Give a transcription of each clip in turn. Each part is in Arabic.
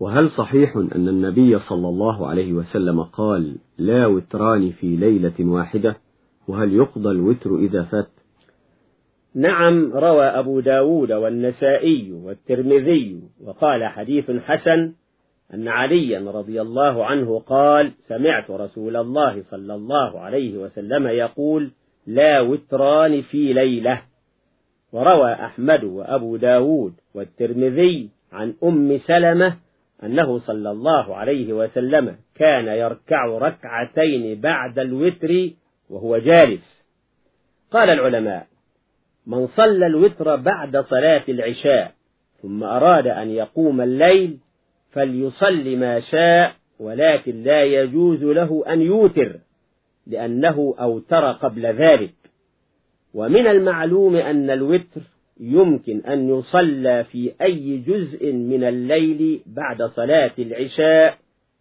وهل صحيح أن النبي صلى الله عليه وسلم قال لا وتران في ليلة واحدة؟ وهل يقضى الوتر إذا فات؟ نعم روى أبو داود والنسائي والترمذي وقال حديث حسن أن عليا رضي الله عنه قال سمعت رسول الله صلى الله عليه وسلم يقول لا وتران في ليلة. وروى أحمد وأبو داود والترمذي عن أم سلمة أنه صلى الله عليه وسلم كان يركع ركعتين بعد الوتر وهو جالس. قال العلماء من صلى الوتر بعد صلاة العشاء ثم أراد أن يقوم الليل فليصل ما شاء ولكن لا يجوز له أن يوتر لأنه أوتر قبل ذلك. ومن المعلوم أن الوتر يمكن أن يصلى في أي جزء من الليل بعد صلاة العشاء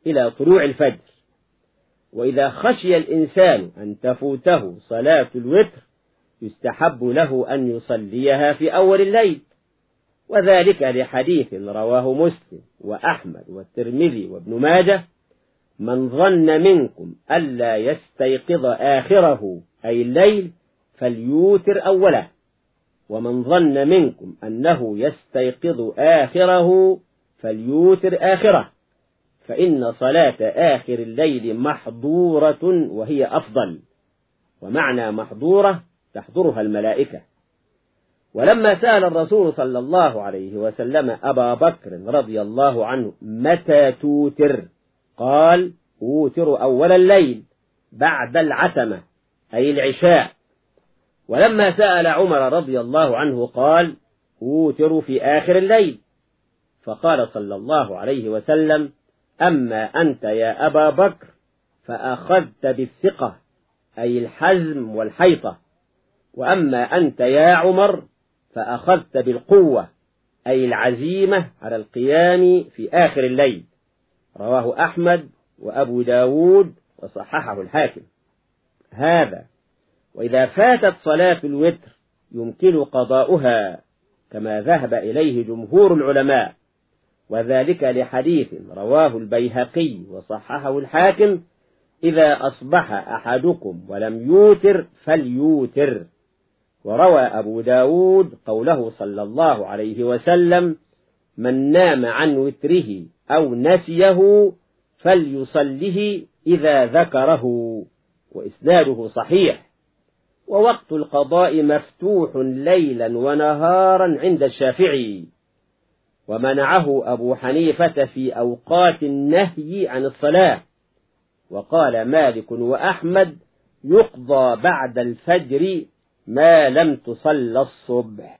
إلى طلوع الفجر. وإذا خشي الإنسان أن تفوته صلاة الوتر يستحب له أن يصليها في أول الليل. وذلك لحديث رواه مسلم وأحمد والترمذي وابن ماجه من ظن منكم ألا يستيقظ آخره أي الليل فليوتر أوله. ومن ظن منكم أنه يستيقظ آخره فليوتر آخره فإن صلاة آخر الليل محضورة وهي أفضل ومعنى محضورة تحضرها الملائكة. ولما سأل الرسول صلى الله عليه وسلم أبا بكر رضي الله عنه متى توتر؟ قال أوتر أول الليل بعد العتمة أي العشاء. ولما سأل عمر رضي الله عنه قال أوتر في آخر الليل. فقال صلى الله عليه وسلم أما أنت يا أبا بكر فأخذت بالثقة أي الحزم والحيطة. وأما أنت يا عمر فأخذت بالقوة أي العزيمة على القيام في آخر الليل. رواه أحمد وأبو داود وصححه الحاكم. هذا وإذا فاتت صلاة الوتر يمكن قضاؤها كما ذهب إليه جمهور العلماء. وذلك لحديث رواه البيهقي وصححه الحاكم إذا أصبح أحدكم ولم يوتر فليوتر وروى أبو داود قوله صلى الله عليه وسلم من نام عن وتره أو نسيه فليصله إذا ذكره وإسناده صحيح. ووقت القضاء مفتوح ليلا ونهارا عند الشافعي. ومنعه أبو حنيفة في أوقات النهي عن الصلاة. وقال مالك وأحمد يقضى بعد الفجر ما لم تصل الصبح.